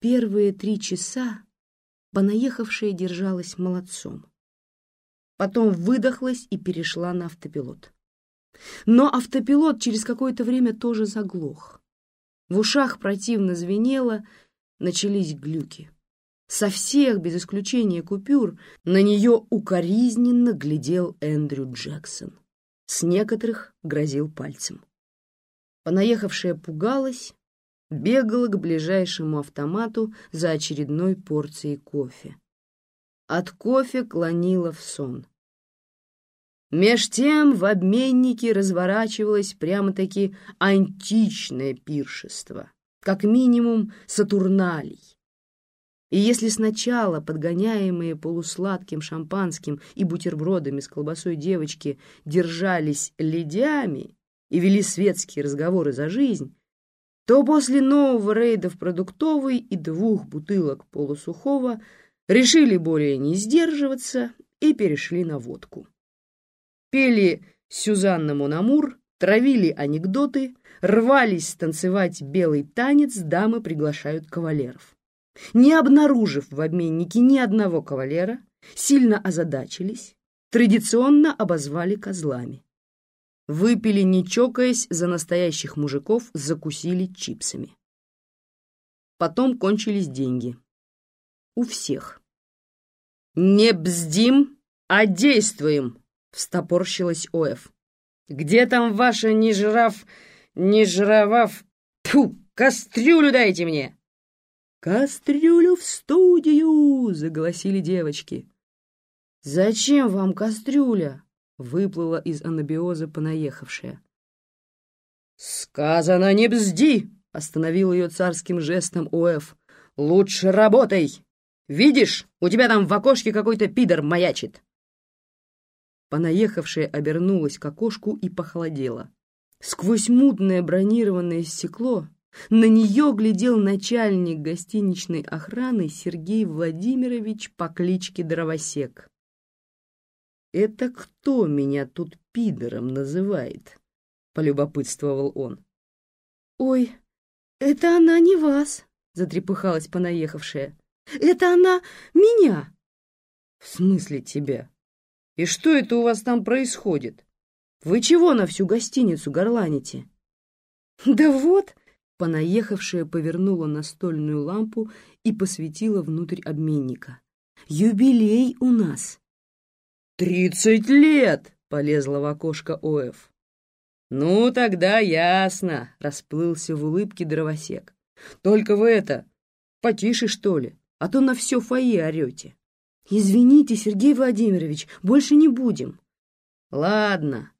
Первые три часа понаехавшая держалась молодцом. Потом выдохлась и перешла на автопилот. Но автопилот через какое-то время тоже заглох. В ушах противно звенело, начались глюки. Со всех, без исключения купюр, на нее укоризненно глядел Эндрю Джексон. С некоторых грозил пальцем. Понаехавшая пугалась, бегала к ближайшему автомату за очередной порцией кофе. От кофе клонила в сон. Меж тем в обменнике разворачивалось прямо-таки античное пиршество, как минимум Сатурналий. И если сначала подгоняемые полусладким шампанским и бутербродами с колбасой девочки держались ледями и вели светские разговоры за жизнь, то после нового рейда в продуктовый и двух бутылок полусухого решили более не сдерживаться и перешли на водку пели Сюзанна Монамур, травили анекдоты, рвались танцевать белый танец, дамы приглашают кавалеров. Не обнаружив в обменнике ни одного кавалера, сильно озадачились, традиционно обозвали козлами. Выпили, не чокаясь, за настоящих мужиков закусили чипсами. Потом кончились деньги. У всех. «Не бздим, а действуем!» встопорщилась Оэф. «Где там ваша не жрав, не жравав... Тьфу, кастрюлю дайте мне!» «Кастрюлю в студию!» — заголосили девочки. «Зачем вам кастрюля?» — выплыла из анабиоза понаехавшая. «Сказано, не бзди!» — остановил ее царским жестом Оэф. «Лучше работай! Видишь, у тебя там в окошке какой-то пидор маячит!» Понаехавшая обернулась к окошку и похолодела. Сквозь мутное бронированное стекло на нее глядел начальник гостиничной охраны Сергей Владимирович по кличке Дровосек. «Это кто меня тут пидором называет?» — полюбопытствовал он. «Ой, это она не вас!» — затрепыхалась понаехавшая. «Это она меня!» «В смысле тебя?» И что это у вас там происходит? Вы чего на всю гостиницу горланите? Да вот, понаехавшая повернула настольную лампу и посветила внутрь обменника. Юбилей у нас. Тридцать лет! Полезла в окошко Оэф. Ну, тогда ясно, расплылся в улыбке дровосек. Только вы это, потише, что ли, а то на все фойе орете. «Извините, Сергей Владимирович, больше не будем». «Ладно».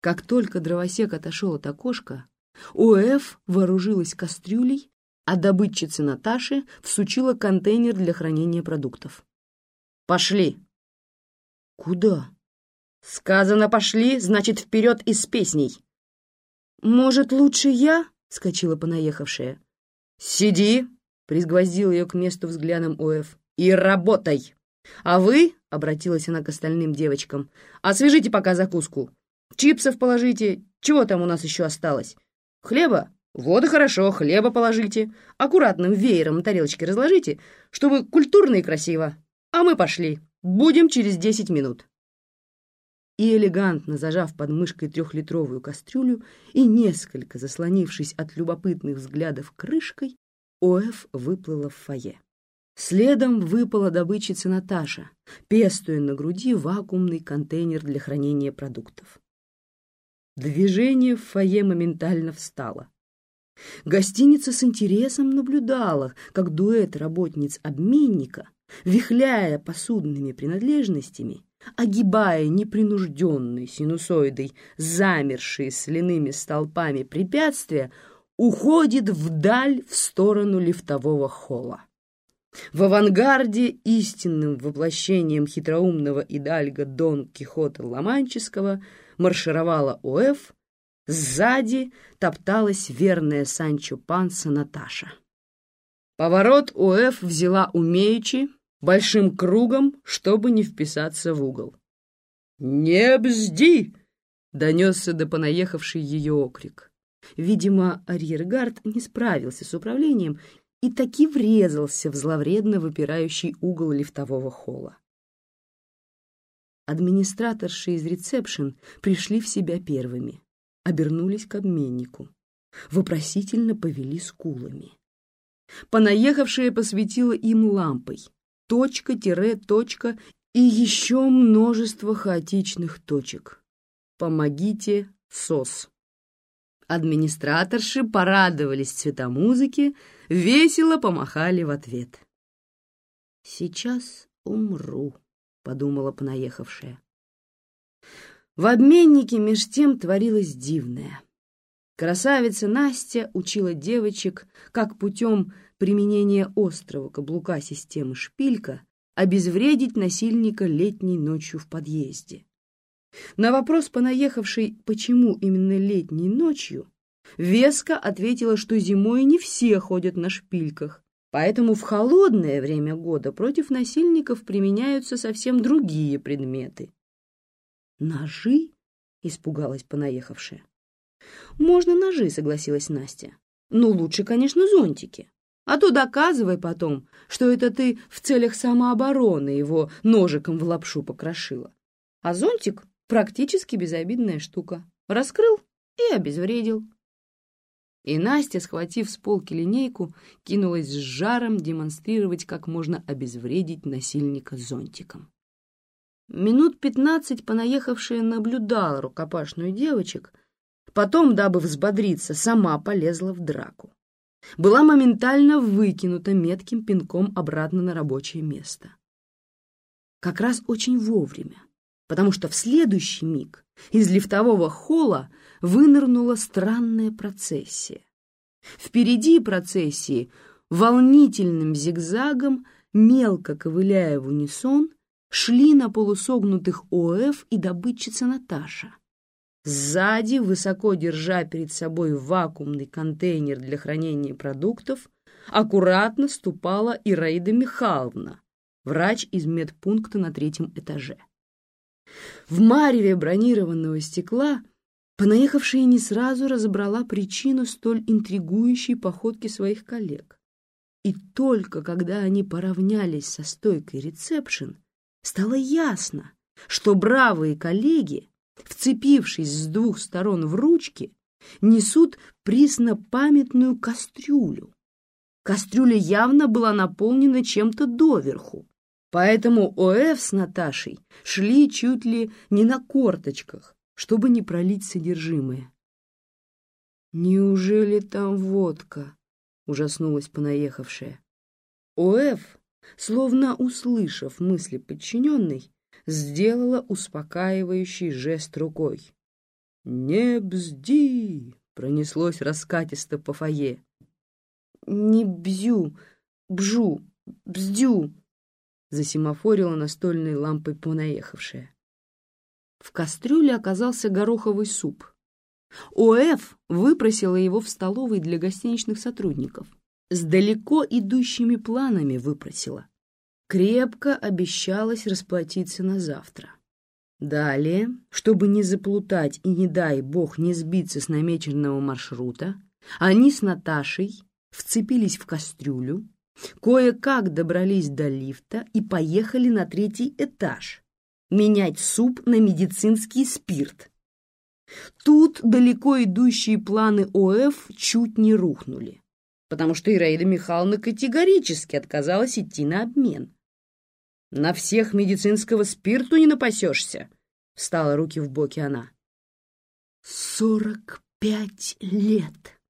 Как только дровосек отошел от окошка, ОФ вооружилась кастрюлей, а добытчица Наташи всучила контейнер для хранения продуктов. «Пошли!» «Куда?» «Сказано, пошли, значит, вперед из песней!» «Может, лучше я?» — скочила понаехавшая. «Сиди!» — призгвоздил ее к месту взглядом ОФ и работай. А вы, — обратилась она к остальным девочкам, — освежите пока закуску. Чипсов положите. Чего там у нас еще осталось? Хлеба? Вот и хорошо, хлеба положите. Аккуратным веером на тарелочке разложите, чтобы культурно и красиво. А мы пошли. Будем через десять минут. И элегантно зажав под мышкой трехлитровую кастрюлю и несколько заслонившись от любопытных взглядов крышкой, Оэф выплыла в фойе. Следом выпала добытчица Наташа, пестуя на груди вакуумный контейнер для хранения продуктов. Движение в фойе моментально встало. Гостиница с интересом наблюдала, как дуэт работниц обменника, вихляя посудными принадлежностями, огибая непринужденной синусоидой замершие соляными столпами препятствия, уходит вдаль в сторону лифтового холла. В авангарде истинным воплощением хитроумного идальга Дон Кихота Ломанческого маршировала ОФ, сзади топталась верная Санчо Панса Наташа. Поворот ОФ взяла умеючи, большим кругом, чтобы не вписаться в угол. «Не бзди!» — донесся до понаехавший ее окрик. Видимо, арьергард не справился с управлением и таки врезался в зловредно выпирающий угол лифтового холла. Администраторши из ресепшн пришли в себя первыми, обернулись к обменнику, вопросительно повели скулами. Понаехавшая посветила им лампой. Точка, тире, точка и еще множество хаотичных точек. Помогите, СОС. Администраторши порадовались цветомузыке, весело помахали в ответ. «Сейчас умру», — подумала понаехавшая. В обменнике меж тем творилось дивное. Красавица Настя учила девочек, как путем применения острого каблука системы шпилька обезвредить насильника летней ночью в подъезде. На вопрос понаехавшей, почему именно летней ночью, Веска ответила, что зимой не все ходят на шпильках, поэтому в холодное время года против насильников применяются совсем другие предметы. «Ножи?» — испугалась понаехавшая. «Можно ножи», — согласилась Настя. «Но лучше, конечно, зонтики. А то доказывай потом, что это ты в целях самообороны его ножиком в лапшу покрошила. А зонтик — практически безобидная штука. Раскрыл и обезвредил». И Настя, схватив с полки линейку, кинулась с жаром демонстрировать, как можно обезвредить насильника зонтиком. Минут пятнадцать понаехавшая наблюдала рукопашную девочек, потом, дабы взбодриться, сама полезла в драку. Была моментально выкинута метким пинком обратно на рабочее место. Как раз очень вовремя, потому что в следующий миг из лифтового холла вынырнула странная процессия. Впереди процессии волнительным зигзагом, мелко ковыляя в унисон, шли на полусогнутых ОФ и добытчица Наташа. Сзади, высоко держа перед собой вакуумный контейнер для хранения продуктов, аккуратно ступала Ираида Михайловна, врач из медпункта на третьем этаже. В мареве бронированного стекла понаехавшая не сразу разобрала причину столь интригующей походки своих коллег. И только когда они поравнялись со стойкой ресепшн, стало ясно, что бравые коллеги вцепившись с двух сторон в ручки, несут приснопамятную кастрюлю. Кастрюля явно была наполнена чем-то доверху, поэтому ОФ с Наташей шли чуть ли не на корточках, чтобы не пролить содержимое. «Неужели там водка?» — ужаснулась понаехавшая. ОФ, словно услышав мысли подчиненной, сделала успокаивающий жест рукой. «Не бзди!» — пронеслось раскатисто по фойе. «Не бзю, бжу, бздю!» — засимофорила настольной лампой понаехавшая. В кастрюле оказался гороховый суп. ОФ выпросила его в столовой для гостиничных сотрудников. С далеко идущими планами выпросила крепко обещалась расплатиться на завтра. Далее, чтобы не заплутать и, не дай бог, не сбиться с намеченного маршрута, они с Наташей вцепились в кастрюлю, кое-как добрались до лифта и поехали на третий этаж менять суп на медицинский спирт. Тут далеко идущие планы ОФ чуть не рухнули, потому что Ираида Михайловна категорически отказалась идти на обмен. На всех медицинского спирту не напасешься, — встала руки в боки она. Сорок пять лет!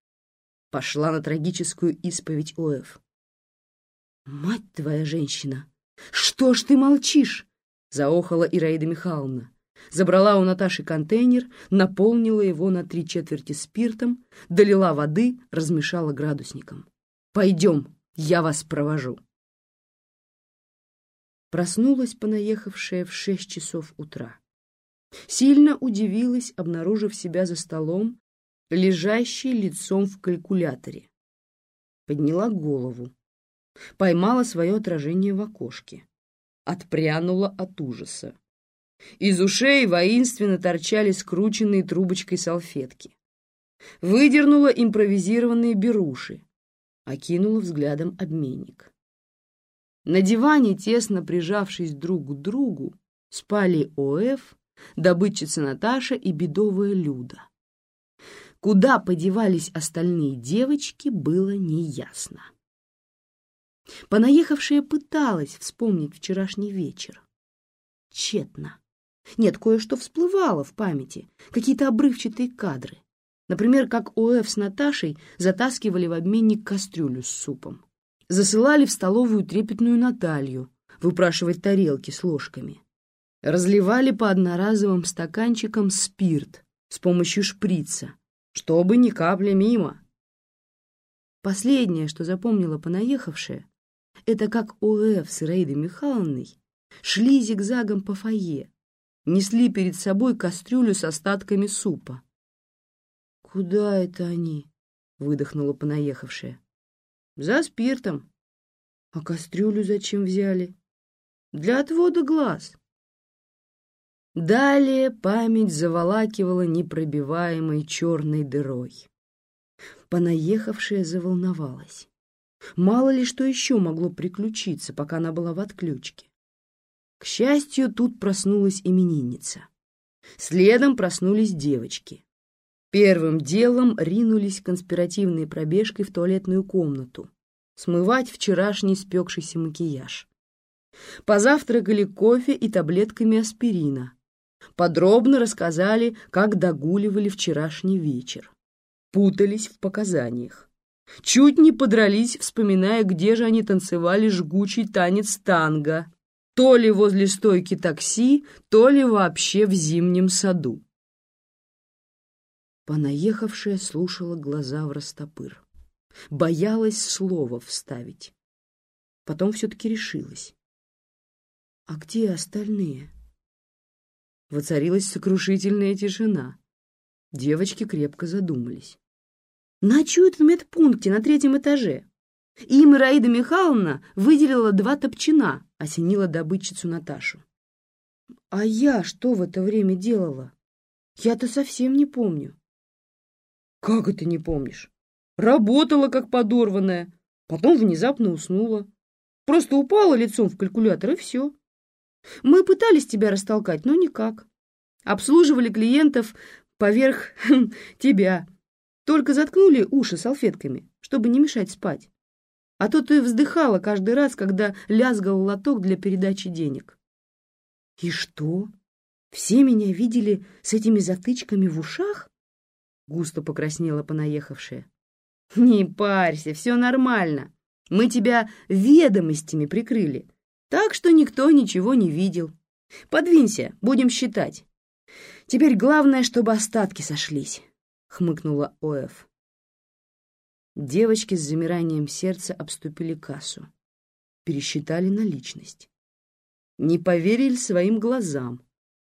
Пошла на трагическую исповедь Оев. Мать твоя женщина! Что ж ты молчишь? Заохала Ираида Михайловна. Забрала у Наташи контейнер, наполнила его на три четверти спиртом, долила воды, размешала градусником. «Пойдем, я вас провожу». Проснулась понаехавшая в шесть часов утра. Сильно удивилась, обнаружив себя за столом, лежащей лицом в калькуляторе. Подняла голову, поймала свое отражение в окошке, отпрянула от ужаса. Из ушей воинственно торчали скрученные трубочкой салфетки. Выдернула импровизированные беруши. окинула взглядом обменник. На диване, тесно прижавшись друг к другу, спали ОФ, добытчица Наташа и бедовая Люда. Куда подевались остальные девочки, было неясно. Понаехавшая пыталась вспомнить вчерашний вечер. Тщетно. Нет, кое-что всплывало в памяти, какие-то обрывчатые кадры. Например, как ОФ с Наташей затаскивали в обменник кастрюлю с супом. Засылали в столовую трепетную Наталью выпрашивать тарелки с ложками. Разливали по одноразовым стаканчикам спирт с помощью шприца, чтобы ни капли мимо. Последнее, что запомнила понаехавшая, это как ОФ с Ираидой Михайловной шли зигзагом по фойе, несли перед собой кастрюлю с остатками супа. «Куда это они?» — выдохнула понаехавшая. «За спиртом». «А кастрюлю зачем взяли?» «Для отвода глаз». Далее память заволакивала непробиваемой черной дырой. Понаехавшая заволновалась. Мало ли что еще могло приключиться, пока она была в отключке. К счастью, тут проснулась именинница. Следом проснулись девочки. Первым делом ринулись конспиративной пробежкой в туалетную комнату, смывать вчерашний спекшийся макияж. Позавтракали кофе и таблетками аспирина. Подробно рассказали, как догуливали вчерашний вечер. Путались в показаниях. Чуть не подрались, вспоминая, где же они танцевали жгучий танец танго. То ли возле стойки такси, то ли вообще в зимнем саду. Понаехавшая слушала глаза в растопыр. Боялась слова вставить. Потом все-таки решилась. «А где остальные?» Воцарилась сокрушительная тишина. Девочки крепко задумались. Ночуют в медпункте на третьем этаже. Им Раида Михайловна выделила два топчина, осенила добытчицу Наташу. А я что в это время делала? Я-то совсем не помню. Как это не помнишь? Работала, как подорванная, потом внезапно уснула. Просто упала лицом в калькулятор, и все. Мы пытались тебя растолкать, но никак. Обслуживали клиентов поверх тебя. Только заткнули уши салфетками, чтобы не мешать спать. А то ты вздыхала каждый раз, когда лязгал лоток для передачи денег. И что? Все меня видели с этими затычками в ушах? Густо покраснела понаехавшая. Не парься, все нормально. Мы тебя ведомостями прикрыли, так что никто ничего не видел. Подвинься, будем считать. Теперь главное, чтобы остатки сошлись. — хмыкнула Оэф. Девочки с замиранием сердца обступили кассу. Пересчитали наличность. Не поверили своим глазам.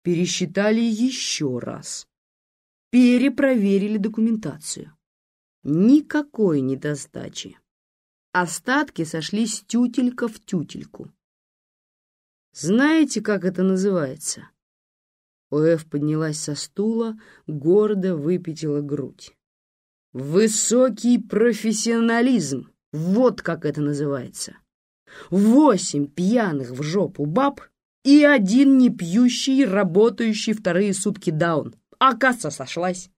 Пересчитали еще раз. Перепроверили документацию. Никакой недостачи. Остатки сошлись тютелька в тютельку. Знаете, как это называется? Оэф поднялась со стула, гордо выпятила грудь. «Высокий профессионализм! Вот как это называется! Восемь пьяных в жопу баб и один не пьющий, работающий вторые сутки даун, а касса сошлась!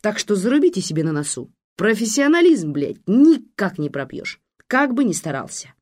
Так что зарубите себе на носу! Профессионализм, блядь, никак не пропьешь, как бы ни старался!»